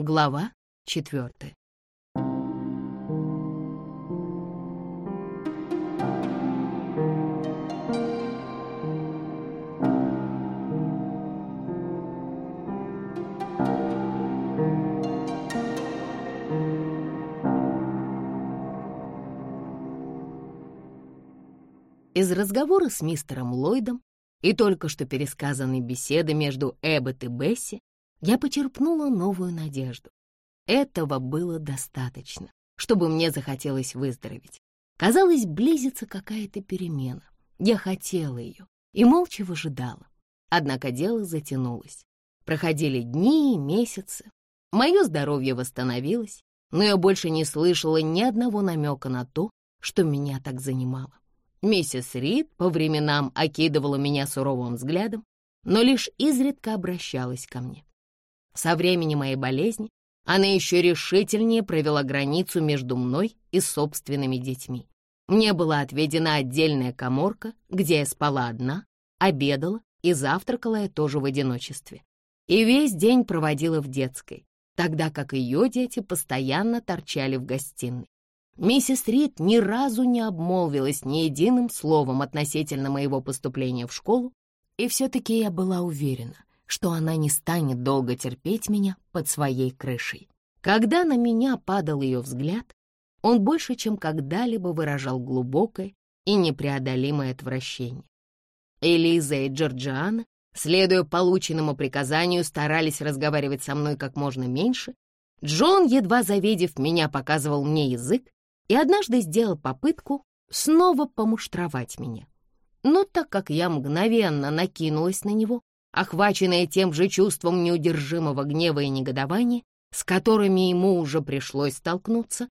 Глава четвертая. Из разговора с мистером Ллойдом и только что пересказанной беседы между Эббот и Бесси я почерпнула новую надежду. Этого было достаточно, чтобы мне захотелось выздороветь. Казалось, близится какая-то перемена. Я хотела ее и молча выжидала. Однако дело затянулось. Проходили дни и месяцы. Мое здоровье восстановилось, но я больше не слышала ни одного намека на то, что меня так занимало. Миссис Рид по временам окидывала меня суровым взглядом, но лишь изредка обращалась ко мне. Со времени моей болезни она еще решительнее провела границу между мной и собственными детьми. Мне была отведена отдельная коморка, где я спала одна, обедала и завтракала я тоже в одиночестве. И весь день проводила в детской, тогда как ее дети постоянно торчали в гостиной. Миссис Рид ни разу не обмолвилась ни единым словом относительно моего поступления в школу, и все-таки я была уверена, что она не станет долго терпеть меня под своей крышей. Когда на меня падал ее взгляд, он больше, чем когда-либо выражал глубокое и непреодолимое отвращение. Элиза и Джорджиана, следуя полученному приказанию, старались разговаривать со мной как можно меньше. Джон, едва завидев меня, показывал мне язык, и однажды сделал попытку снова помуштровать меня. Но так как я мгновенно накинулась на него, охваченная тем же чувством неудержимого гнева и негодования, с которыми ему уже пришлось столкнуться,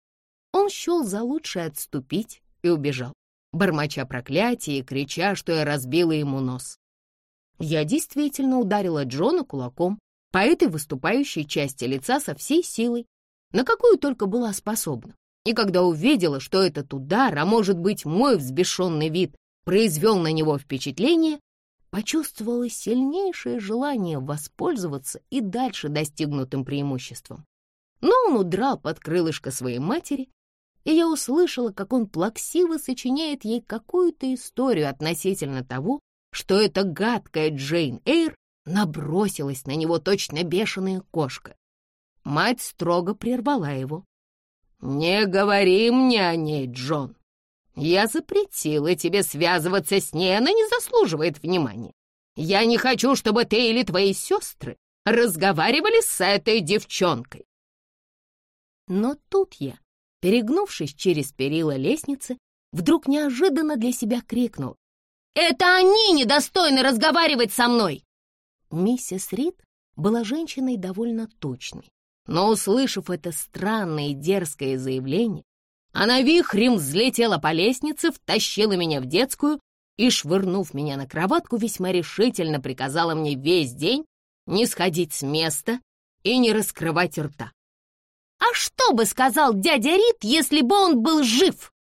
он счел за лучшее отступить и убежал, бормоча проклятие и крича, что я разбила ему нос. Я действительно ударила Джона кулаком по этой выступающей части лица со всей силой, на какую только была способна. И когда увидела, что этот удар, а может быть мой взбешенный вид, произвел на него впечатление, почувствовала сильнейшее желание воспользоваться и дальше достигнутым преимуществом. Но он удрал под крылышко своей матери, и я услышала, как он плаксиво сочиняет ей какую-то историю относительно того, что эта гадкая Джейн Эйр набросилась на него точно бешеная кошка. Мать строго прервала его. «Не говори мне о ней, Джон. Я запретила тебе связываться с ней, она не заслуживает внимания. Я не хочу, чтобы ты или твои сестры разговаривали с этой девчонкой». Но тут я, перегнувшись через перила лестницы, вдруг неожиданно для себя крикнул. «Это они недостойны разговаривать со мной!» Миссис Рид была женщиной довольно точной, но, услышав это странное и дерзкое заявление, она вихрем взлетела по лестнице, втащила меня в детскую и, швырнув меня на кроватку, весьма решительно приказала мне весь день не сходить с места и не раскрывать рта. «А что бы сказал дядя Рит, если бы он был жив?»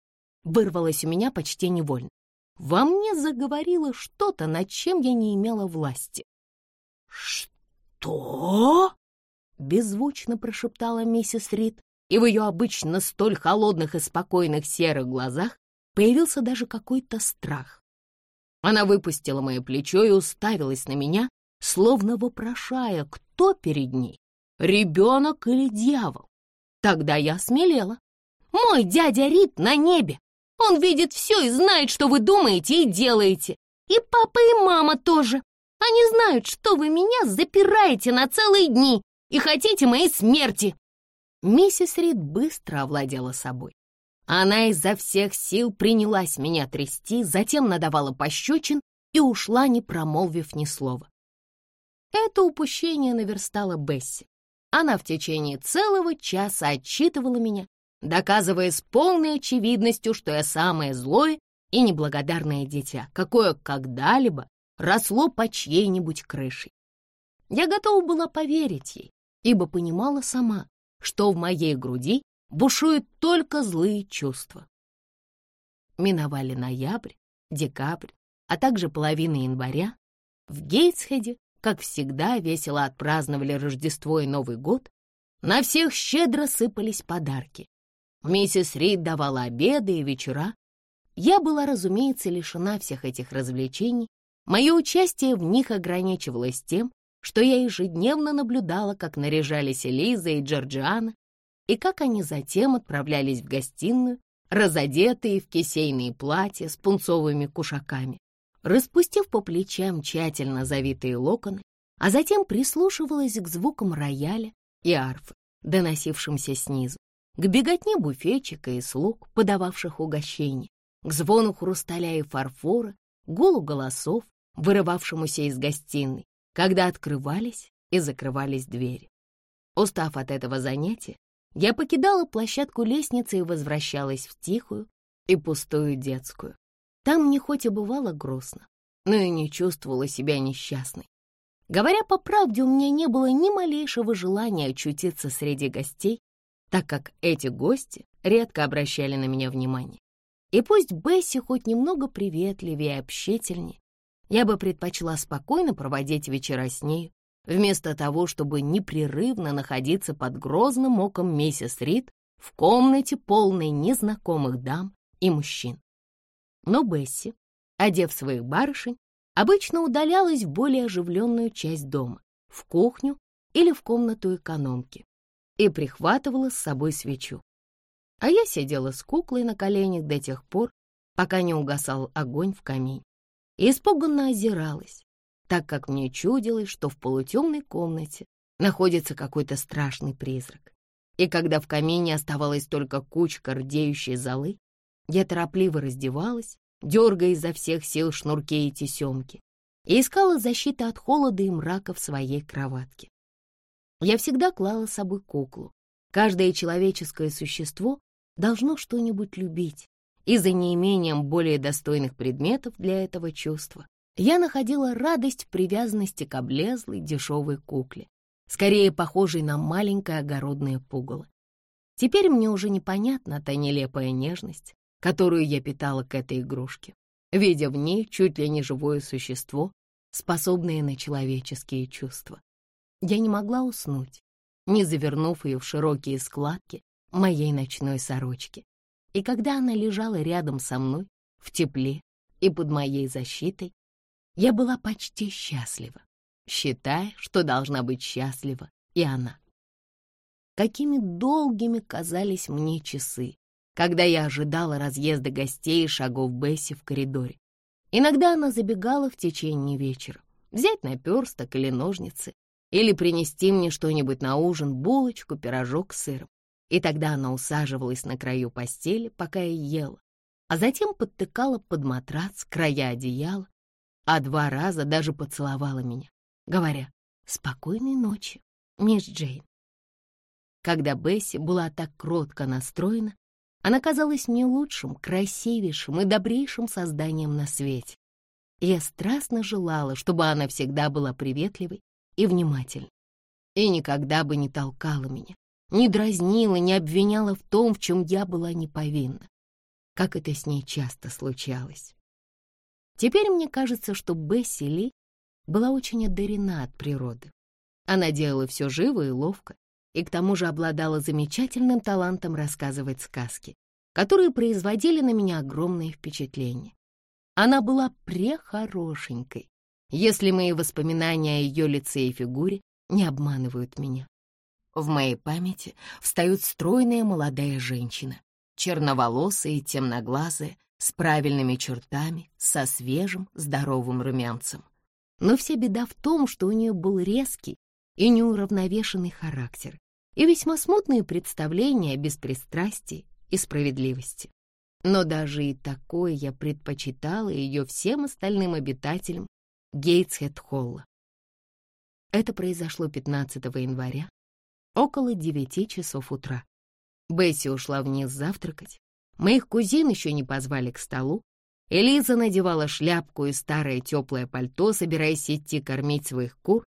Вырвалось у меня почти невольно. Во мне заговорило что-то, над чем я не имела власти. «Что?» — беззвучно прошептала миссис Рид, и в ее обычно столь холодных и спокойных серых глазах появился даже какой-то страх. Она выпустила мое плечо и уставилась на меня, словно вопрошая, кто перед ней, ребенок или дьявол. Тогда я смелела. «Мой дядя Рид на небе! Он видит все и знает, что вы думаете и делаете. И папа, и мама тоже. Они знают, что вы меня запираете на целые дни и хотите моей смерти!» Миссис Рид быстро овладела собой. Она изо всех сил принялась меня трясти, затем надавала пощечин и ушла, не промолвив ни слова. Это упущение наверстала Бесси. Она в течение целого часа отчитывала меня, доказывая с полной очевидностью, что я самое злое и неблагодарное дитя, какое когда-либо росло по чьей-нибудь крышей. Я готова была поверить ей, ибо понимала сама, что в моей груди бушуют только злые чувства. Миновали ноябрь, декабрь, а также половина января. В Гейтсхеде, как всегда, весело отпраздновали Рождество и Новый год. На всех щедро сыпались подарки. Миссис Рид давала обеды и вечера. Я была, разумеется, лишена всех этих развлечений. Мое участие в них ограничивалось тем, что я ежедневно наблюдала, как наряжались Элиза и Джорджиана, и как они затем отправлялись в гостиную, разодетые в кисейные платья с пунцовыми кушаками. Распустив по плечам тщательно завитые локоны, а затем прислушивалась к звукам рояля и арфы, доносившимся снизу, к беготне буфетчика и слуг, подававших угощения, к звону хрусталя и фарфора, гулу голосов, вырывавшемуся из гостиной, когда открывались и закрывались двери. Устав от этого занятия, я покидала площадку лестницы и возвращалась в тихую и пустую детскую. Там мне хоть и бывало грустно, но и не чувствовала себя несчастной. Говоря по правде, у меня не было ни малейшего желания очутиться среди гостей, так как эти гости редко обращали на меня внимание. И пусть Бесси хоть немного приветливее и общительнее, я бы предпочла спокойно проводить вечера с ней, вместо того, чтобы непрерывно находиться под грозным оком миссис Рид в комнате, полной незнакомых дам и мужчин. Но Бесси, одев своих барышень, обычно удалялась в более оживленную часть дома, в кухню или в комнату экономки, и прихватывала с собой свечу. А я сидела с куклой на коленях до тех пор, пока не угасал огонь в камине, и испуганно озиралась, так как мне чудилось, что в полутемной комнате находится какой-то страшный призрак. И когда в камине оставалась только кучка рдеющей золы, я торопливо раздевалась дергая изо всех сил шнурки и тесемки, и искала защиты от холода и мрака в своей кроватке. Я всегда клала с собой куклу. Каждое человеческое существо должно что-нибудь любить, и за неимением более достойных предметов для этого чувства я находила радость привязанности к облезлой дешевой кукле, скорее похожей на маленькое огородное пугало. Теперь мне уже непонятна та нелепая нежность, которую я питала к этой игрушке, видя в ней чуть ли не живое существо, способное на человеческие чувства. Я не могла уснуть, не завернув ее в широкие складки моей ночной сорочки. И когда она лежала рядом со мной, в тепле и под моей защитой, я была почти счастлива, считая, что должна быть счастлива и она. Какими долгими казались мне часы, когда я ожидала разъезда гостей и шагов Бесси в коридоре. Иногда она забегала в течение вечера, взять наперсток или ножницы, или принести мне что-нибудь на ужин, булочку, пирожок с сыром. И тогда она усаживалась на краю постели, пока я ела, а затем подтыкала под матрац края одеяла, а два раза даже поцеловала меня, говоря «Спокойной ночи, мисс Джейн». Когда Бесси была так кротко настроена, она казалась мне лучшим, красивейшим и добрейшим созданием на свете. Я страстно желала, чтобы она всегда была приветливой и внимательной, и никогда бы не толкала меня, не дразнила, не обвиняла в том, в чем я была не повинна, как это с ней часто случалось. Теперь мне кажется, что Бесси Ли была очень одарена от природы. Она делала все живо и ловко, и к тому же обладала замечательным талантом рассказывать сказки, которые производили на меня огромное впечатление. Она была прехорошенькой, если мои воспоминания о ее лице и фигуре не обманывают меня. В моей памяти встает стройная молодая женщина, черноволосая и темноглазая, с правильными чертами, со свежим, здоровым румянцем. Но вся беда в том, что у нее был резкий и неуравновешенный характер, и весьма смутные представления о беспристрастии и справедливости. Но даже и такое я предпочитала ее всем остальным обитателям Гейтсхед-Холла. Это произошло 15 января, около 9 часов утра. Бесси ушла вниз завтракать. Моих кузин еще не позвали к столу. Элиза надевала шляпку и старое теплое пальто, собираясь идти кормить своих кур,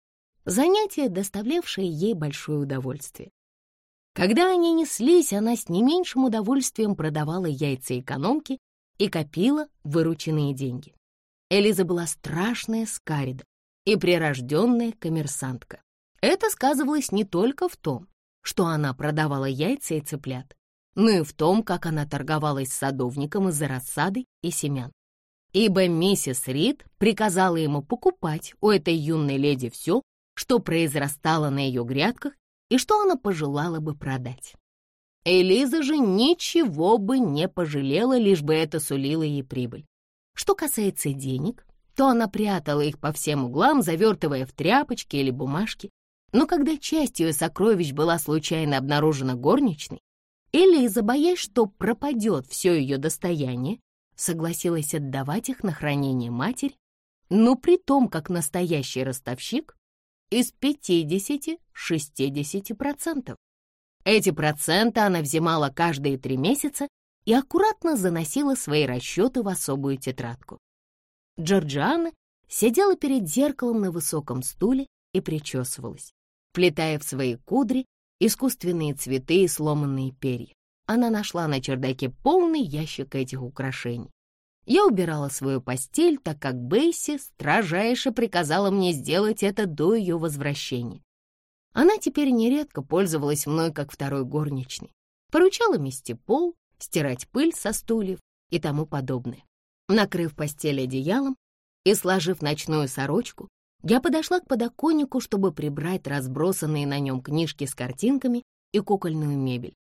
занятие, доставлявшее ей большое удовольствие. Когда они неслись, она с не меньшим удовольствием продавала яйца экономки и копила вырученные деньги. Элиза была страшная скарида и прирожденная коммерсантка. Это сказывалось не только в том, что она продавала яйца и цыплят, но и в том, как она торговалась с садовником из-за рассады и семян. Ибо миссис Рид приказала ему покупать у этой юной леди все, что произрастало на ее грядках и что она пожелала бы продать. Элиза же ничего бы не пожалела, лишь бы это сулило ей прибыль. Что касается денег, то она прятала их по всем углам, завертывая в тряпочки или бумажки. Но когда часть ее сокровищ была случайно обнаружена горничной, Элиза, боясь, что пропадет все ее достояние, согласилась отдавать их на хранение матери, но при том, как настоящий ростовщик, из 50-60%. Эти проценты она взимала каждые три месяца и аккуратно заносила свои расчеты в особую тетрадку. Джорджиана сидела перед зеркалом на высоком стуле и причесывалась, плетая в свои кудри искусственные цветы и сломанные перья. Она нашла на чердаке полный ящик этих украшений. Я убирала свою постель, так как Бейси строжайше приказала мне сделать это до ее возвращения. Она теперь нередко пользовалась мной как второй горничной, поручала мести пол, стирать пыль со стульев и тому подобное. Накрыв постель одеялом и сложив ночную сорочку, я подошла к подоконнику, чтобы прибрать разбросанные на нем книжки с картинками и кукольную мебель.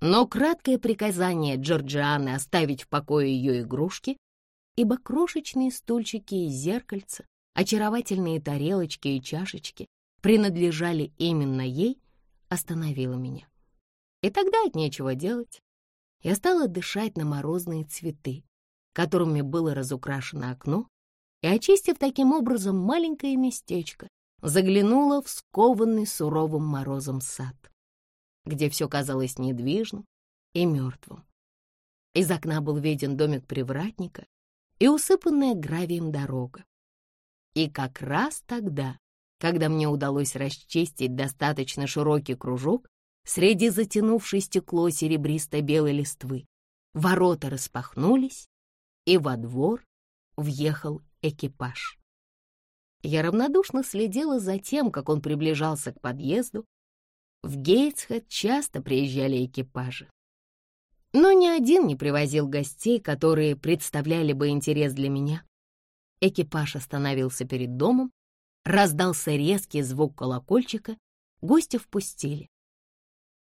Но краткое приказание Джорджианы оставить в покое ее игрушки, ибо крошечные стульчики и зеркальца, очаровательные тарелочки и чашечки принадлежали именно ей, остановило меня. И тогда от нечего делать. Я стала дышать на морозные цветы, которыми было разукрашено окно, и, очистив таким образом маленькое местечко, заглянула в скованный суровым морозом сад, где все казалось недвижным и мертвым. Из окна был виден домик привратника и усыпанная гравием дорога. И как раз тогда, когда мне удалось расчистить достаточно широкий кружок среди затянувшей стекло серебристо-белой листвы, ворота распахнулись, и во двор въехал экипаж. Я равнодушно следила за тем, как он приближался к подъезду. В Гейтсхед часто приезжали экипажи. Но ни один не привозил гостей, которые представляли бы интерес для меня. Экипаж остановился перед домом, раздался резкий звук колокольчика, гостя впустили.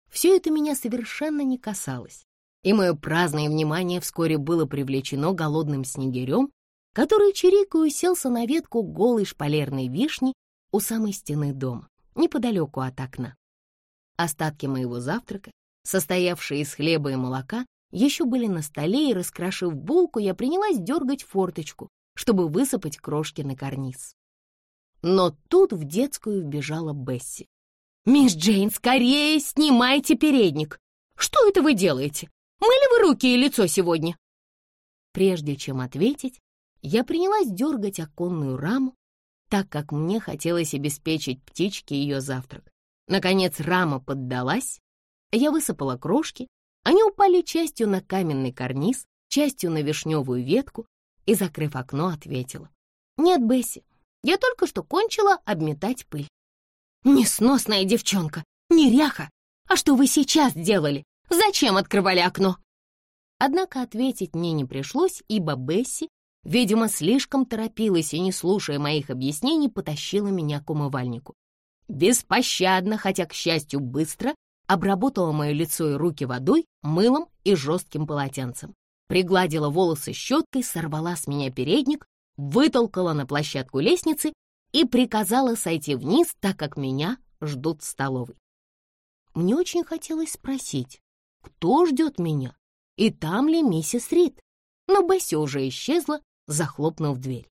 Все это меня совершенно не касалось и мое праздное внимание вскоре было привлечено голодным снегирем, который чирикая уселся на ветку голой шпалерной вишни у самой стены дома, неподалеку от окна. Остатки моего завтрака, состоявшие из хлеба и молока, еще были на столе, и, раскрошив булку, я принялась дергать форточку, чтобы высыпать крошки на карниз. Но тут в детскую вбежала Бесси. «Мисс Джейн, скорее снимайте передник! Что это вы делаете? Мыли вы руки и лицо сегодня?» Прежде чем ответить, я принялась дергать оконную раму, так как мне хотелось обеспечить птичке ее завтрак. Наконец рама поддалась, я высыпала крошки, они упали частью на каменный карниз, частью на вишневую ветку и, закрыв окно, ответила. «Нет, Бесси, я только что кончила обметать пыль». «Несносная девчонка, неряха! А что вы сейчас делали? Зачем открывали окно?» Однако ответить мне не пришлось, ибо Бесси, видимо, слишком торопилась и, не слушая моих объяснений, потащила меня к умывальнику. Беспощадно, хотя, к счастью, быстро, обработала мое лицо и руки водой, мылом и жестким полотенцем. Пригладила волосы щеткой, сорвала с меня передник, вытолкала на площадку лестницы и приказала сойти вниз, так как меня ждут в столовой. Мне очень хотелось спросить, кто ждет меня и там ли миссис Рид. Но Бесси уже исчезла, захлопнув дверь.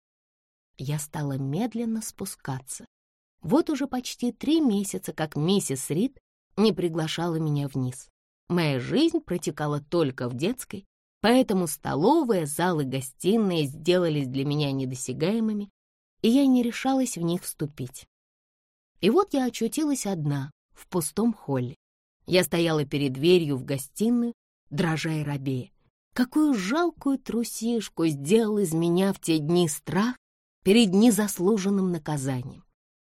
Я стала медленно спускаться. Вот уже почти три месяца, как миссис Рид не приглашала меня вниз. Моя жизнь протекала только в детской, поэтому столовая, зал и гостиная сделались для меня недосягаемыми, и я не решалась в них вступить. И вот я очутилась одна в пустом холле. Я стояла перед дверью в гостиную, дрожа и робея. Какую жалкую трусишку сделал из меня в те дни страх перед незаслуженным наказанием.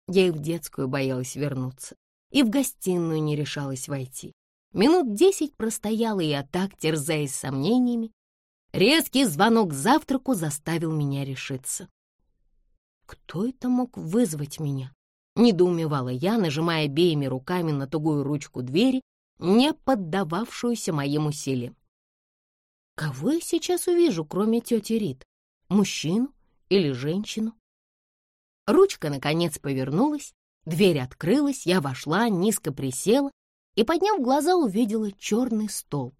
Я и в детскую боялась вернуться. и в гостиную не решалась войти. Минут десять простояла я так, терзаясь сомнениями. Резкий звонок к завтраку заставил меня решиться. Кто это мог вызвать меня? Недоумевала я, нажимая обеими руками на тугую ручку двери, не поддававшуюся моим усилиям. Кого я сейчас увижу, кроме тети Рит? Мужчину или женщину? Ручка, наконец, повернулась, дверь открылась, я вошла, низко присела и, подняв глаза, увидела черный столб.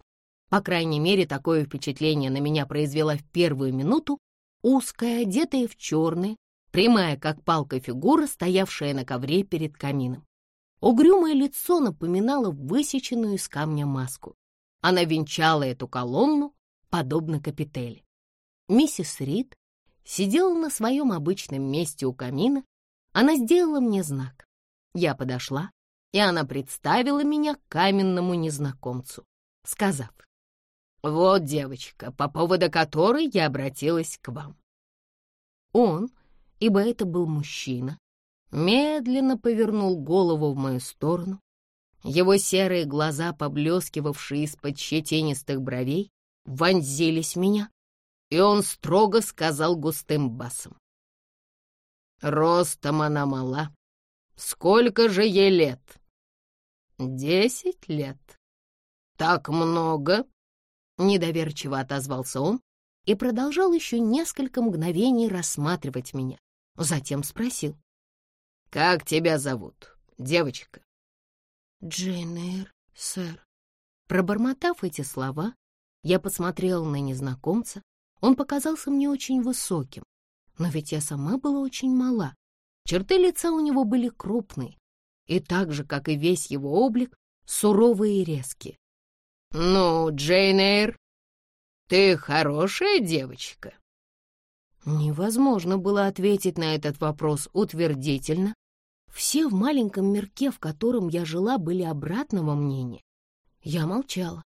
По крайней мере, такое впечатление на меня произвела в первую минуту узкая, одетая в черное, прямая, как палка фигура, стоявшая на ковре перед камином. Угрюмое лицо напоминало высеченную из камня маску. Она венчала эту колонну, подобно капители. Миссис Рид сидела на своем обычном месте у камина. Она сделала мне знак. Я подошла, и она представила меня каменному незнакомцу, сказав, «Вот девочка, по поводу которой я обратилась к вам». Он, ибо это был мужчина, медленно повернул голову в мою сторону. Его серые глаза, поблескивавшие из-под щетинистых бровей, вонзились в меня, и он строго сказал густым басом. «Ростом она мала. Сколько же ей лет?» «Десять лет». «Так много?» — недоверчиво отозвался он и продолжал еще несколько мгновений рассматривать меня. Затем спросил. «Как тебя зовут, девочка?» «Джейн Эйр, сэр». Пробормотав эти слова, я посмотрела на незнакомца. Он показался мне очень высоким, но ведь я сама была очень мала. Черты лица у него были крупные, и так же, как и весь его облик, суровые и резкие. «Ну, Джейн Эйр, ты хорошая девочка?» Невозможно было ответить на этот вопрос утвердительно. Все в маленьком мирке, в котором я жила, были обратного мнения. Я молчала.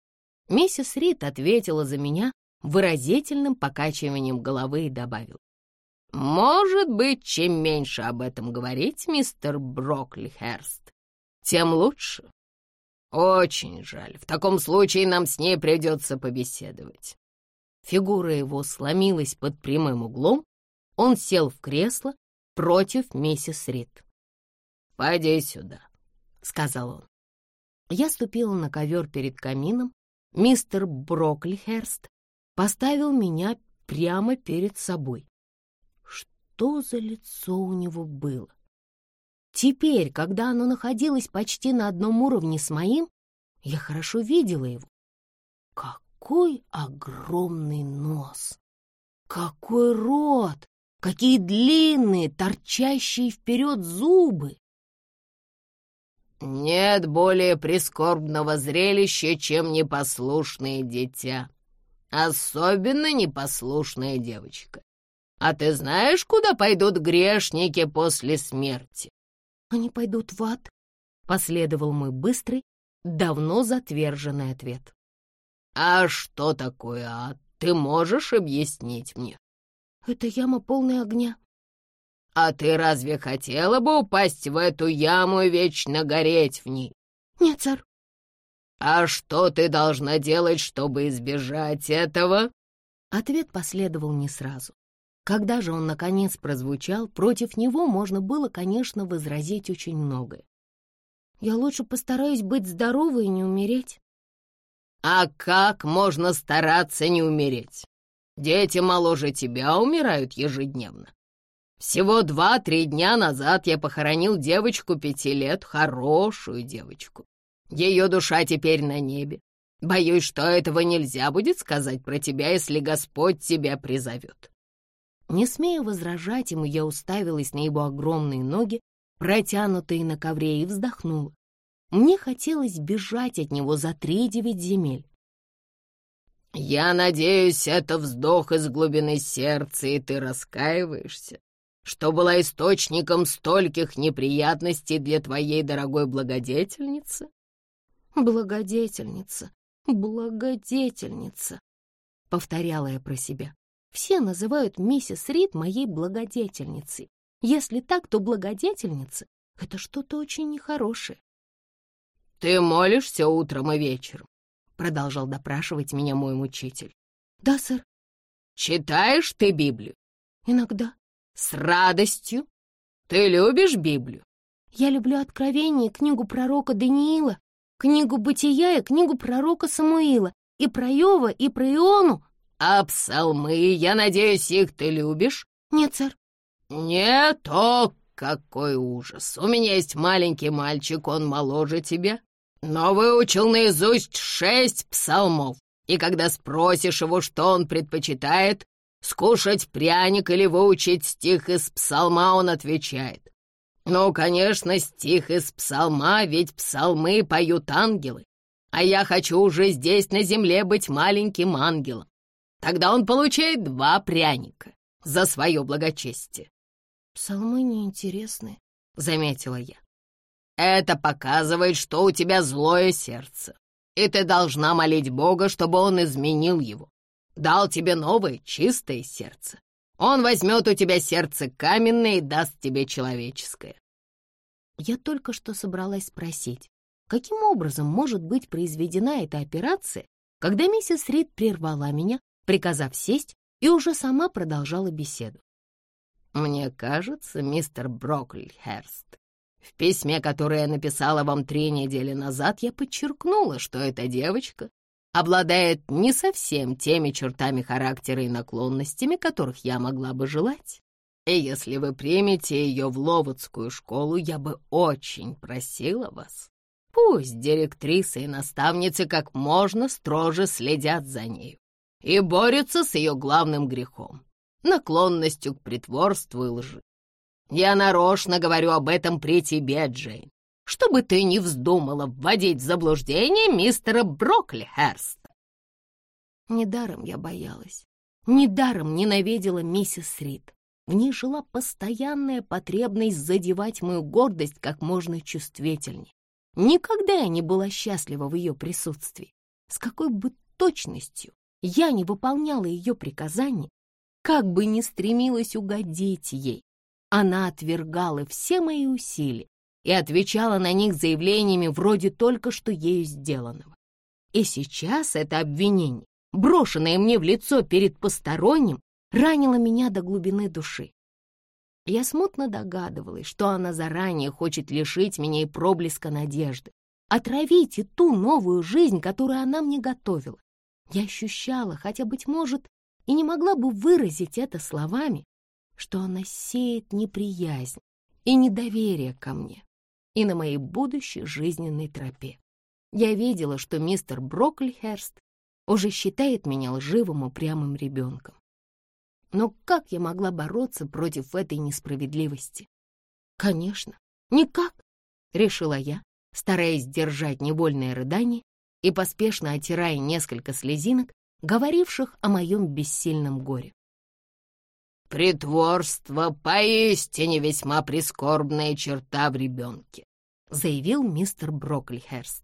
Миссис Рид ответила за меня выразительным покачиванием головы и добавила. «Может быть, чем меньше об этом говорить, мистер Брокли Херст, тем лучше. Очень жаль. В таком случае нам с ней придется побеседовать». Фигура его сломилась под прямым углом. Он сел в кресло против миссис Рид. «Пойди сюда», — сказал он. Я ступила на ковер перед камином. Мистер Броклихерст поставил меня прямо перед собой. Что за лицо у него было? Теперь, когда оно находилось почти на одном уровне с моим, я хорошо видела его. Какой огромный нос! Какой рот! Какие длинные, торчащие вперед зубы! Нет более прискорбного зрелища, чем непослушное дитя. Особенно непослушная девочка. А ты знаешь, куда пойдут грешники после смерти? Они пойдут в ад, — последовал мой быстрый, давно затверженный ответ. А что такое ад? Ты можешь объяснить мне? Это яма полная огня, «А ты разве хотела бы упасть в эту яму и вечно гореть в ней?» «Нет, сэр». «А что ты должна делать, чтобы избежать этого?» Ответ последовал не сразу. Когда же он, наконец, прозвучал, против него можно было, конечно, возразить очень многое. «Я лучше постараюсь быть здоровой и не умереть». «А как можно стараться не умереть? Дети моложе тебя умирают ежедневно. Всего два-три дня назад я похоронил девочку пяти лет, хорошую девочку. Ее душа теперь на небе. Боюсь, что этого нельзя будет сказать про тебя, если Господь тебя призовет». Не смея возражать ему, я уставилась на его огромные ноги, протянутые на ковре, и вздохнула. Мне хотелось бежать от него за три девять земель. «Я надеюсь, это вздох из глубины сердца, и ты раскаиваешься что была источником стольких неприятностей для твоей дорогой благодетельницы? Благодетельница, благодетельница, повторяла я про себя. Все называют миссис Рид моей благодетельницей. Если так, то благодетельница — это что-то очень нехорошее. ты молишься утром и вечером?» — продолжал допрашивать меня мой мучитель. «Да, сэр». «Читаешь ты Библию?» «Иногда». «С радостью? Ты любишь Библию?» «Я люблю Откровение, книгу пророка Даниила, книгу Бытия и книгу пророка Самуила, и про Иова, и про Иону». «А псалмы, я надеюсь, их ты любишь?» «Нет, сэр». «Нет, о, какой ужас! У меня есть маленький мальчик, он моложе тебя, но выучил наизусть шесть псалмов. И когда спросишь его, что он предпочитает, скушать пряник или выучить стих из псалма, он отвечает. Ну, конечно, стих из псалма, ведь псалмы поют ангелы. А я хочу уже здесь, на земле, быть маленьким ангелом. Тогда он получает два пряника за свое благочестие. «Псалмы неинтересны», — заметила я. «Это показывает, что у тебя злое сердце, и ты должна молить Бога, чтобы Он изменил его. Дал тебе новое, чистое сердце. Он возьмет у тебя сердце каменное и даст тебе человеческое». Я только что собралась спросить, каким образом может быть произведена эта операция, когда миссис Рид прервала меня, приказав сесть, и уже сама продолжала беседу. «Мне кажется, мистер Броклихерст, в письме, которое я написала вам три недели назад, я подчеркнула, что эта девочка обладает не совсем теми чертами характера и наклонностями, которых я могла бы желать. И если вы примете ее в Ловодскую школу, я бы очень просила вас. Пусть директрисы и наставницы как можно строже следят за нею и борются с ее главным грехом наклонностью к притворству и лжи. Я нарочно говорю об этом при тебе, Джейн, чтобы ты не вздумала вводить в заблуждение мистера Броклихерста. Недаром я боялась, недаром ненавидела миссис Рид. В ней жила постоянная потребность задевать мою гордость как можно чувствительнее. Никогда я не была счастлива в ее присутствии. С какой бы точностью я не выполняла ее приказания, как бы ни стремилась угодить ей, она отвергала все мои усилия и отвечала на них заявлениями вроде только что ею сделанного. И сейчас это обвинение, брошенное мне в лицо перед посторонним, ранило меня до глубины души. Я смутно догадывалась, что она заранее хочет лишить меня и проблеска надежды, отравить и ту новую жизнь, которую она мне готовила. Я ощущала, хотя, быть может, и не могла бы выразить это словами, что она сеет неприязнь и недоверие ко мне и на моей будущей жизненной тропе. Я видела, что мистер Броклихерст уже считает меня лживым упрямым ребенком. Но как я могла бороться против этой несправедливости? Конечно, никак, решила я, стараясь держать невольное рыдание и поспешно отирая несколько слезинок, говоривших о моем бессильном горе. «Притворство поистине весьма прискорбная черта в ребенке», заявил мистер Броклихерст.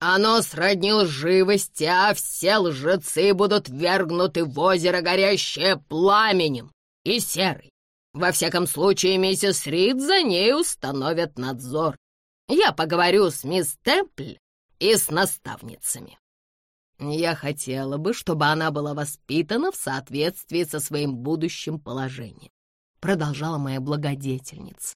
«Оно сродни лживости, а все лжецы будут вергнуты в озеро, горящее пламенем и серой. Во всяком случае, миссис Рид за ней установят надзор. Я поговорю с мисс Темпль и с наставницами». Я хотела бы, чтобы она была воспитана в соответствии со своим будущим положением, продолжала моя благодетельница.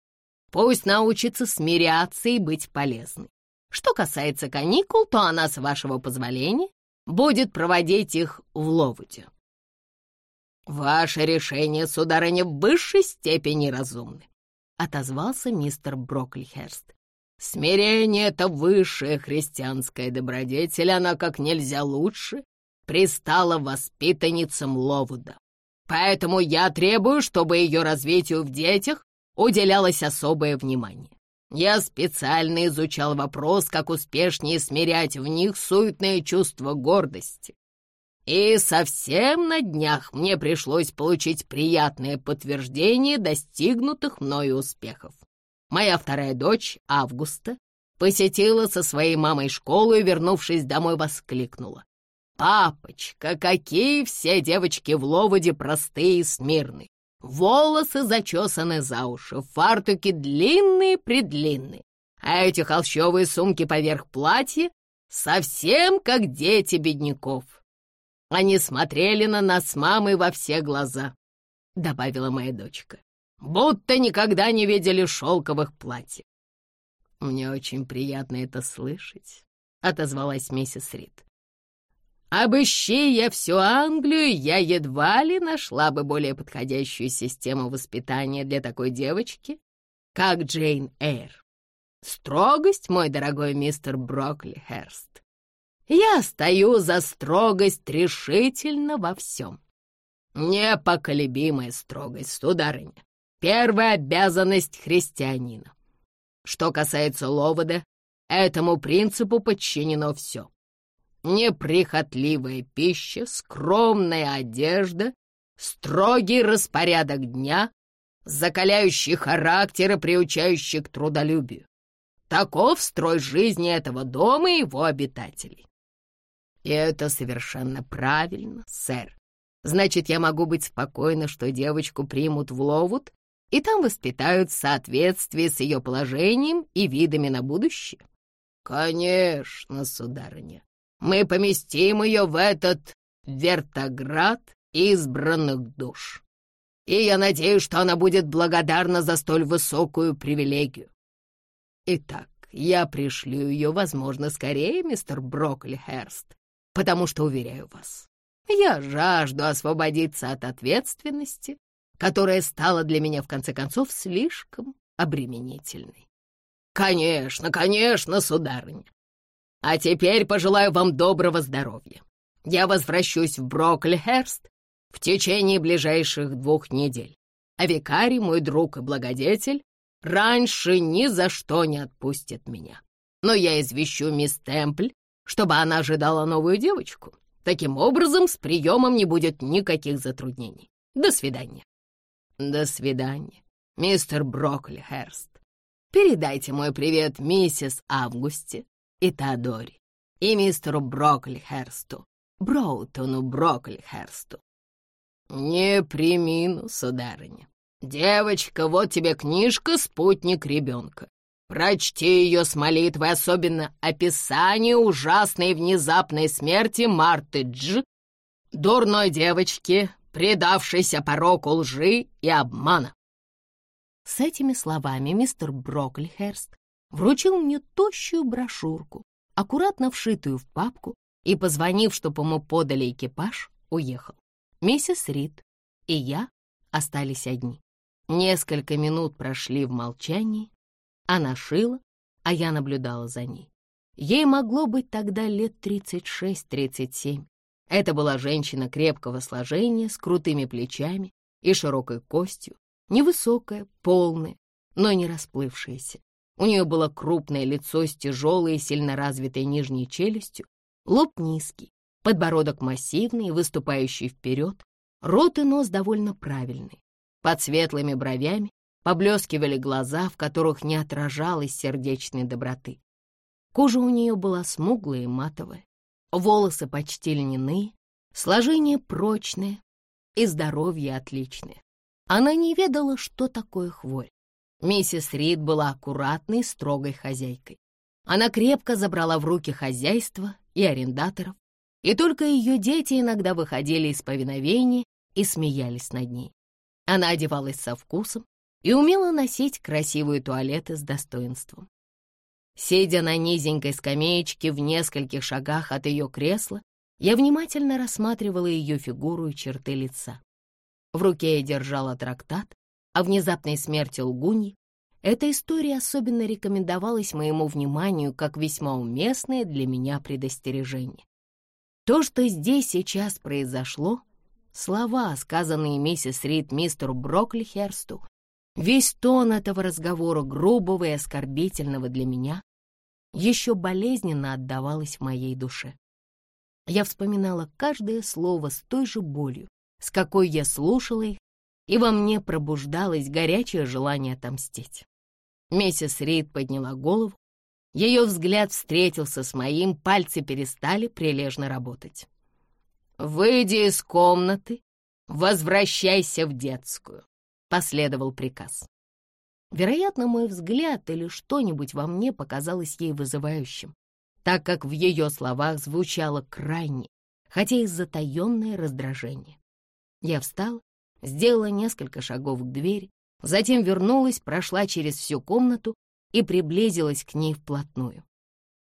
Пусть научится смиряться и быть полезной. Что касается каникул, то она, с вашего позволения, будет проводить их в Ловуде. «Ваше решение, сударыня, в высшей степени разумны», — отозвался мистер Броклихерст. Смирение — это высшая христианская добродетель, она как нельзя лучше пристала воспитанницам Ловуда. Поэтому я требую, чтобы ее развитию в детях уделялось особое внимание. Я специально изучал вопрос, как успешнее смирять в них суетное чувство гордости. И совсем на днях мне пришлось получить приятное подтверждение достигнутых мною успехов. Моя вторая дочь, Августа, посетила со своей мамой школу и, вернувшись домой, воскликнула. «Папочка, какие все девочки в Ловоде простые и смирные! Волосы зачесаны за уши, фартуки длинные-предлинные, а эти холщовые сумки поверх платья совсем как дети бедняков. Они смотрели на нас с мамой во все глаза, — добавила моя дочка, — будто никогда не видели шелковых платьев. «Мне очень приятно это слышать», — отозвалась миссис Рид. «Обыщи я всю Англию, я едва ли нашла бы более подходящую систему воспитания для такой девочки, как Джейн Эйр. Строгость, мой дорогой мистер Брокли Херст. Я стою за строгость решительно во всем. Непоколебимая строгость, сударыня. Первая обязанность христианина. Что касается Ловода, этому принципу подчинено все. Неприхотливая пища, скромная одежда, строгий распорядок дня, закаляющий характер и приучающий к трудолюбию. Таков строй жизни этого дома и его обитателей. И это совершенно правильно, сэр. Значит, я могу быть спокойна, что девочку примут в Ловут, и там воспитают в соответствии с ее положением и видами на будущее? Конечно, сударыня. Мы поместим ее в этот вертоград избранных душ. И я надеюсь, что она будет благодарна за столь высокую привилегию. Итак, я пришлю ее, возможно, скорее, мистер Брокли Херст, потому что, уверяю вас, я жажду освободиться от ответственности, которая стала для меня, в конце концов, слишком обременительной. Конечно, конечно, сударыня. А теперь пожелаю вам доброго здоровья. Я возвращусь в Броклихерст в течение ближайших двух недель. А викарий, мой друг и благодетель, раньше ни за что не отпустит меня. Но я извещу мисс Темпль, чтобы она ожидала новую девочку. Таким образом, с приемом не будет никаких затруднений. До свидания. До свидания, мистер Брокли Херст. Передайте мой привет миссис Августе и Теодоре и мистеру Брокли Херсту, Броутону Брокли Херсту. Не примину, сударыня. Девочка, вот тебе книжка «Спутник ребенка». Прочти ее с молитвой, особенно описание ужасной внезапной смерти Марты Дж, дурной девочки, предавшейся пороку лжи и обмана. С этими словами мистер Броклихерст вручил мне тощую брошюрку, аккуратно вшитую в папку, и, позвонив, чтобы ему подали экипаж, уехал. Миссис Рид и я остались одни. Несколько минут прошли в молчании. Она шила, а я наблюдала за ней. Ей могло быть тогда лет 36-37. Это была женщина крепкого сложения, с крутыми плечами и широкой костью, невысокая, полная, но не расплывшаяся. У нее было крупное лицо с тяжелой и сильно развитой нижней челюстью, лоб низкий, подбородок массивный, выступающий вперед, рот и нос довольно правильный. Под светлыми бровями поблескивали глаза, в которых не отражалось сердечной доброты. Кожа у нее была смуглая и матовая, волосы почти льняные, сложение прочное и здоровье отличное. Она не ведала, что такое хворь. Миссис Рид была аккуратной, строгой хозяйкой. Она крепко забрала в руки хозяйство и арендаторов, и только ее дети иногда выходили из повиновения и смеялись над ней. Она одевалась со вкусом и умела носить красивые туалеты с достоинством. Сидя на низенькой скамеечке в нескольких шагах от ее кресла, я внимательно рассматривала ее фигуру и черты лица. В руке я держала трактат о внезапной смерти лгуньи. Эта история особенно рекомендовалась моему вниманию как весьма уместное для меня предостережение. То, что здесь сейчас произошло — Слова, сказанные миссис Рид мистеру Броклихерсту, весь тон этого разговора, грубого и оскорбительного для меня, еще болезненно отдавалось в моей душе. Я вспоминала каждое слово с той же болью, с какой я слушала их, и во мне пробуждалось горячее желание отомстить. Миссис Рид подняла голову, ее взгляд встретился с моим, пальцы перестали прилежно работать. «Выйди из комнаты, возвращайся в детскую», — последовал приказ. Вероятно, мой взгляд или что-нибудь во мне показалось ей вызывающим, так как в ее словах звучало крайне, хотя и затаенное раздражение. Я встала, сделала несколько шагов к двери, затем вернулась, прошла через всю комнату и приблизилась к ней вплотную.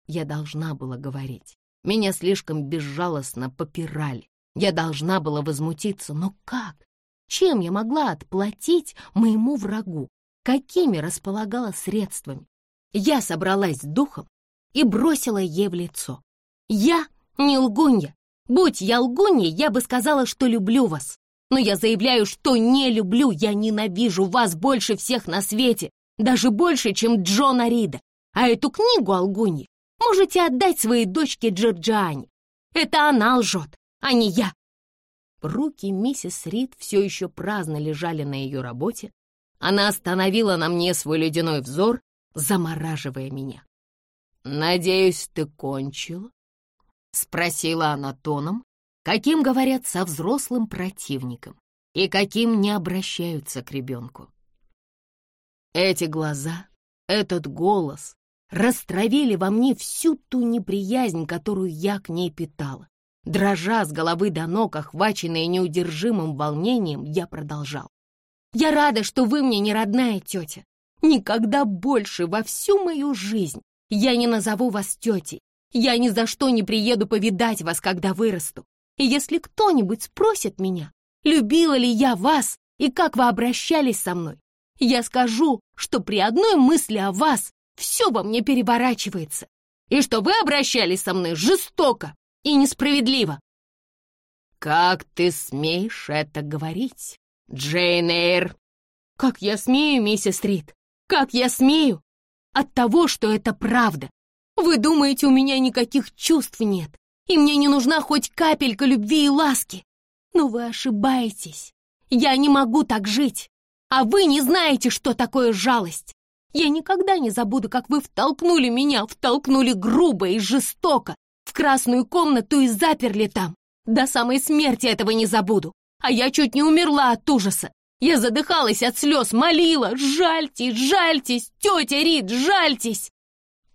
Я должна была говорить. Меня слишком безжалостно попирали. Я должна была возмутиться, но как? Чем я могла отплатить моему врагу? Какими располагала средствами? Я собралась с духом и бросила ей в лицо. Я не лгунья. Будь я лгуньей, я бы сказала, что люблю вас. Но я заявляю, что не люблю, я ненавижу вас больше всех на свете, даже больше, чем Джона Рида. А эту книгу о лгунье можете отдать своей дочке Джорджиане. Это она лжет, а не я. Руки миссис Рид все еще праздно лежали на ее работе. Она остановила на мне свой ледяной взор, замораживая меня. «Надеюсь, ты кончила?» — спросила она тоном, каким говорят со взрослым противником и каким не обращаются к ребенку. Эти глаза, этот голос растравили во мне всю ту неприязнь, которую я к ней питала. Дрожа с головы до ног, охваченная неудержимым волнением, я продолжал. «Я рада, что вы мне не родная тетя. Никогда больше во всю мою жизнь я не назову вас тетей. Я ни за что не приеду повидать вас, когда вырасту. И если кто-нибудь спросит меня, любила ли я вас и как вы обращались со мной, я скажу, что при одной мысли о вас все во мне переворачивается, и что вы обращались со мной жестоко и несправедливо. Как ты смеешь это говорить, Джейн Эйр? Как я смею, миссис Рид? Как я смею? От того, что это правда. Вы думаете, у меня никаких чувств нет, и мне не нужна хоть капелька любви и ласки. Но вы ошибаетесь. Я не могу так жить. А вы не знаете, что такое жалость. Я никогда не забуду, как вы втолкнули меня, втолкнули грубо и жестоко в красную комнату и заперли там. До самой смерти этого не забуду. А я чуть не умерла от ужаса. Я задыхалась от слез, молила, жальтесь, жальтесь, тетя Рид, жальтесь.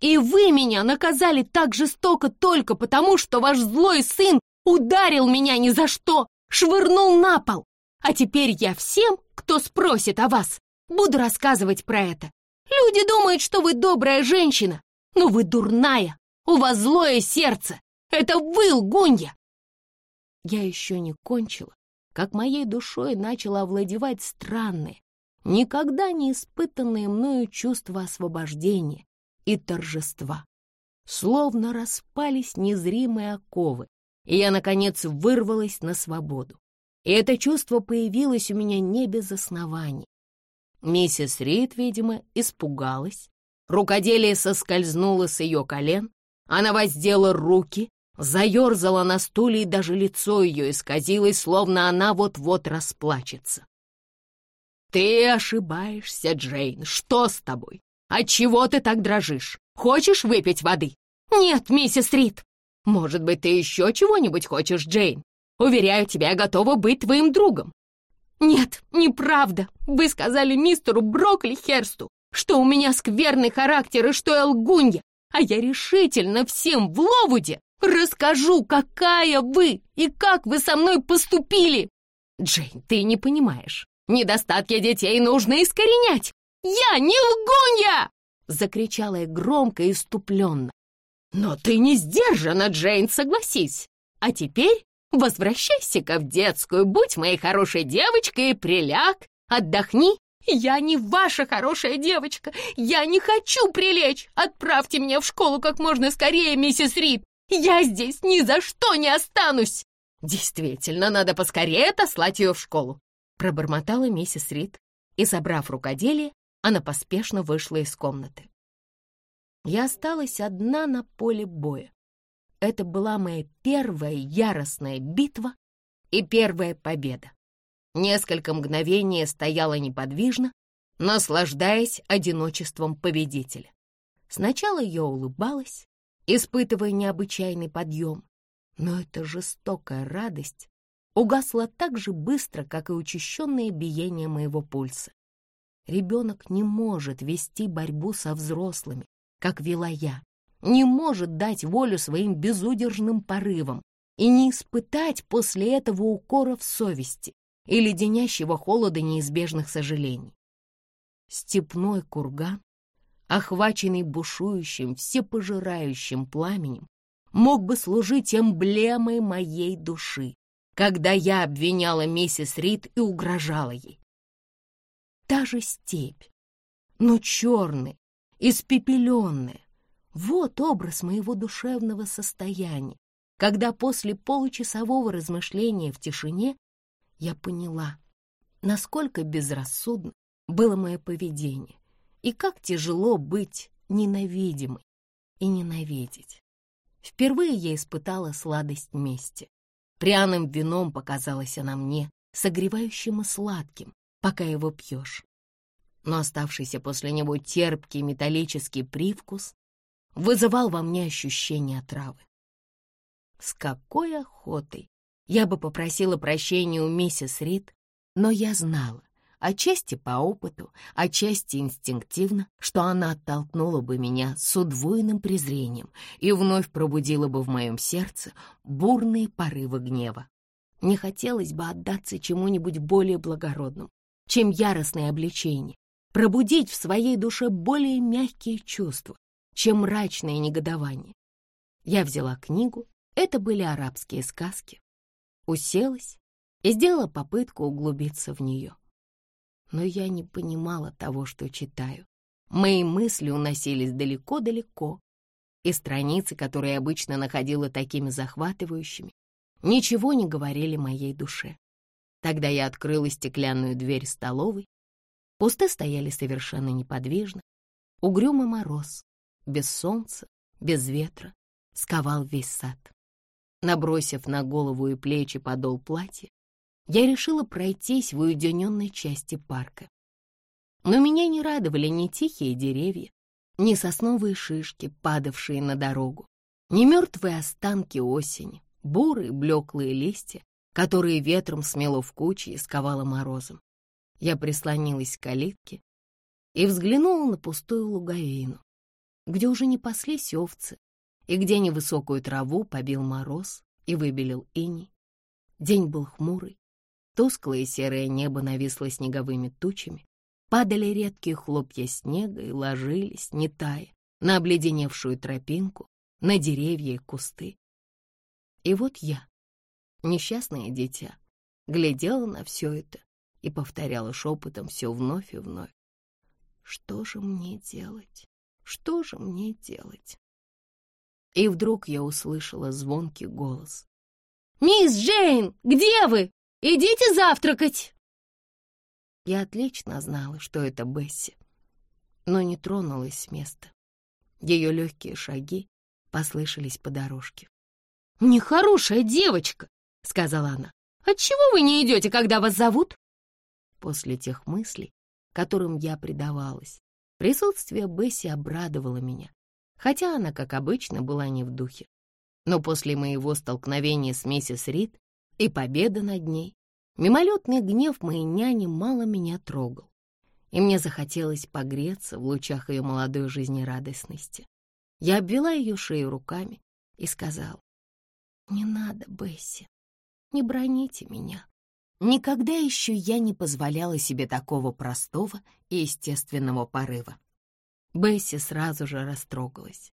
И вы меня наказали так жестоко только потому, что ваш злой сын ударил меня ни за что, швырнул на пол. А теперь я всем, кто спросит о вас, буду рассказывать про это. Люди думают, что вы добрая женщина, но вы дурная. У вас злое сердце. Это вы, лгунья. Я еще не кончила, как моей душой начало овладевать странное, никогда не испытанное мною чувство освобождения и торжества. Словно распались незримые оковы, и я, наконец, вырвалась на свободу. И это чувство появилось у меня не без оснований. Миссис Рид, видимо, испугалась. Рукоделие соскользнуло с ее колен. Она воздела руки, заерзала на стуле, и даже лицо ее исказилось, словно она вот-вот расплачется. «Ты ошибаешься, Джейн. Что с тобой? Отчего ты так дрожишь? Хочешь выпить воды?» «Нет, миссис Рид». «Может быть, ты еще чего-нибудь хочешь, Джейн? Уверяю тебя, я готова быть твоим другом. «Нет, неправда. Вы сказали мистеру Брокли Херсту, что у меня скверный характер и что я лгунья, а я решительно всем в Ловуде расскажу, какая вы и как вы со мной поступили!» «Джейн, ты не понимаешь. Недостатки детей нужно искоренять. Я не лгунья!» Закричала я громко и иступленно. «Но ты не сдержана, Джейн, согласись. А теперь Возвращайся-ка в детскую, будь моей хорошей девочкой и приляг, отдохни. Я не ваша хорошая девочка, я не хочу прилечь. Отправьте меня в школу как можно скорее, миссис Рид. Я здесь ни за что не останусь. Действительно, надо поскорее отослать ее в школу, пробормотала миссис Рид, и, собрав рукоделие, она поспешно вышла из комнаты. Я осталась одна на поле боя. Это была моя первая яростная битва и первая победа. Несколько мгновений стояла неподвижно, наслаждаясь одиночеством победителя. Сначала я улыбалась, испытывая необычайный подъем, но эта жестокая радость угасла так же быстро, как и учащенное биение моего пульса. Ребенок не может вести борьбу со взрослыми, как вела я, не может дать волю своим безудержным порывам и не испытать после этого укоров совести и леденящего холода неизбежных сожалений. Степной курган, охваченный бушующим, всепожирающим пламенем, мог бы служить эмблемой моей души, когда я обвиняла миссис Рид и угрожала ей. Та же степь, но черная, испепеленная. Вот образ моего душевного состояния, когда после получасового размышления в тишине я поняла, насколько безрассудно было мое поведение и как тяжело быть ненавидимой и ненавидеть. Впервые я испытала сладость мести. Пряным вином показалась она мне, согревающим и сладким, пока его пьешь. Но оставшийся после него терпкий металлический привкус вызывал во мне ощущение отравы. С какой охотой я бы попросила прощения у миссис Рид, но я знала, отчасти по опыту, отчасти инстинктивно, что она оттолкнула бы меня с удвоенным презрением и вновь пробудила бы в моем сердце бурные порывы гнева. Не хотелось бы отдаться чему-нибудь более благородному, чем яростное обличение, пробудить в своей душе более мягкие чувства, чем мрачное негодование. Я взяла книгу, это были арабские сказки, уселась и сделала попытку углубиться в нее но я не понимала того, что читаю. Мои мысли уносились далеко-далеко, и страницы, которые обычно находила такими захватывающими, ничего не говорили моей душе. Тогда я открыла стеклянную дверь столовой. Пусты стояли совершенно неподвижно. Угрюмый мороз, без солнца, без ветра, сковал весь сад. Набросив на голову и плечи подол платья, я решила пройтись в уединенной части парка. Но меня не радовали ни тихие деревья, ни сосновые шишки, падавшие на дорогу, ни мертвые останки осени, бурые блеклые листья, которые ветром смело в кучи и сковало морозом. Я прислонилась к калитке и взглянула на пустую луговину, где уже не паслись овцы и где невысокую траву побил мороз и выбелил иней. День был хмурый, Тусклое серое небо нависло снеговыми тучами, падали редкие хлопья снега и ложились, не тая, на обледеневшую тропинку, на деревья и кусты. И вот я, несчастное дитя, глядела на все это и повторяла шепотом все вновь и вновь. Что же мне делать? Что же мне делать? И вдруг я услышала звонкий голос. «Мисс Джейн, где вы?» Идите завтракать!» Я отлично знала, что это Бесси, но не тронулась с места. Ее легкие шаги послышались по дорожке. «Нехорошая девочка!» — сказала она. «Отчего вы не идете, когда вас зовут?» После тех мыслей, которым я предавалась, присутствие Бесси обрадовало меня, хотя она, как обычно, была не в духе. Но после моего столкновения с миссис Рид и победа над ней. Мимолетный гнев моей няни мало меня трогал, и мне захотелось погреться в лучах ее молодой жизнерадостности. Я обвела ее шею руками и сказала, «Не надо, Бесси, не броните меня». Никогда еще я не позволяла себе такого простого и естественного порыва. Бесси сразу же растрогалась.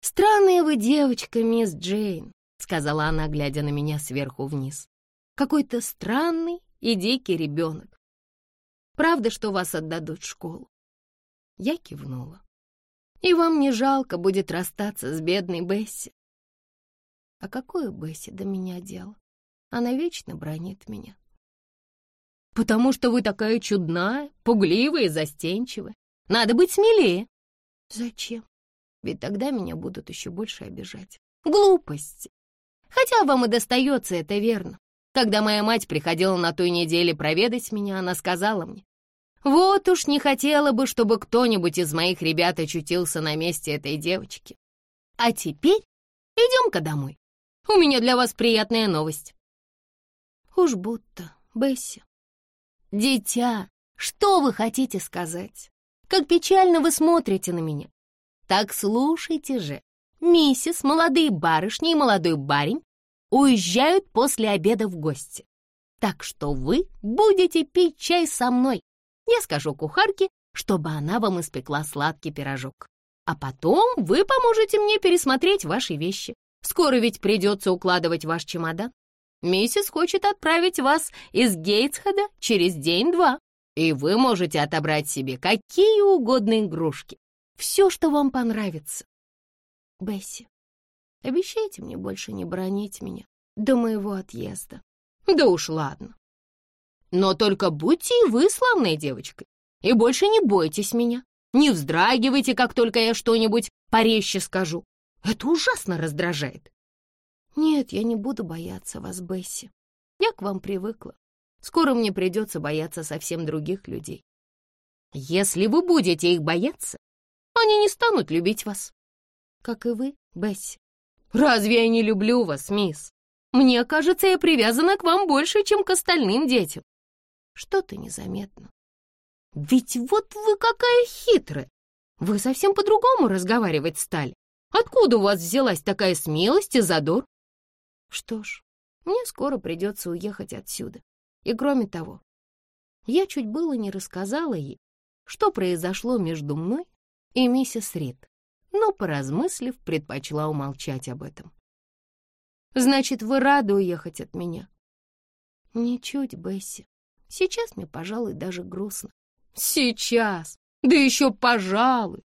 «Странная вы девочка, мисс Джейн», — сказала она, глядя на меня сверху вниз. «Какой-то странный и дикий ребенок. Правда, что вас отдадут в школу?» Я кивнула. «И вам не жалко будет расстаться с бедной Бесси?» «А какое Бесси до меня дело? Она вечно бронит меня». «Потому что вы такая чудная, пугливая и застенчивая. Надо быть смелее». «Зачем? Ведь тогда меня будут еще больше обижать». «Глупости! Хотя вам и достается, это верно. Когда моя мать приходила на той неделе проведать меня, она сказала мне, «Вот уж не хотела бы, чтобы кто-нибудь из моих ребят очутился на месте этой девочки. А теперь идем-ка домой. У меня для вас приятная новость». Уж будто, Бесси. Дитя, Что вы хотите сказать? Как печально вы смотрите на меня. Так слушайте же. Миссис, молодые барышни и молодой барин уезжают после обеда в гости. Так что вы будете пить чай со мной. Я скажу кухарке, чтобы она вам испекла сладкий пирожок. А потом вы поможете мне пересмотреть ваши вещи. Скоро ведь придется укладывать ваш чемодан. Миссис хочет отправить вас из Гейтсхеда через день-два, и вы можете отобрать себе какие угодно игрушки. Все, что вам понравится. Бесси, обещайте мне больше не бронить меня до моего отъезда. Да уж ладно. Но только будьте и вы славной девочкой, и больше не бойтесь меня. Не вздрагивайте, как только я что-нибудь порезче скажу. Это ужасно раздражает. Нет, я не буду бояться вас, Бесси. Я к вам привыкла. Скоро мне придется бояться совсем других людей. Если вы будете их бояться, они не станут любить вас. Как и вы, Бесси. Разве я не люблю вас, мисс? Мне кажется, я привязана к вам больше, чем к остальным детям. Что-то незаметно. Ведь вот вы какая хитрая. Вы совсем по-другому разговаривать стали. Откуда у вас взялась такая смелость и задор? Что ж, мне скоро придется уехать отсюда. И кроме того, я чуть было не рассказала ей, что произошло между мной и миссис Рид, но, поразмыслив, предпочла умолчать об этом. «Значит, вы рады уехать от меня?» «Ничуть, Бесси. Сейчас мне, пожалуй, даже грустно». «Сейчас! Да еще пожалуй!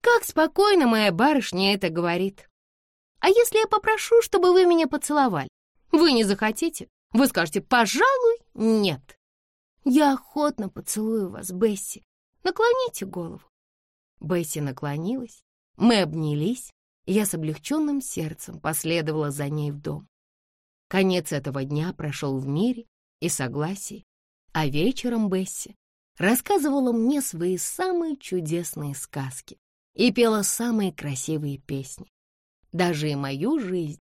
Как спокойно моя барышня это говорит. А если я попрошу, чтобы вы меня поцеловали? Вы не захотите? Вы скажете, пожалуй, нет. Я охотно поцелую вас, Бесси. Наклоните голову. Бесси наклонилась, мы обнялись, я с облегченным сердцем последовала за ней в дом. Конец этого дня прошел в мире и согласии, а вечером Бесси рассказывала мне свои самые чудесные сказки и пела самые красивые песни. Даже и мою жизнь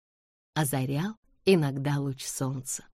озарял иногда луч солнца.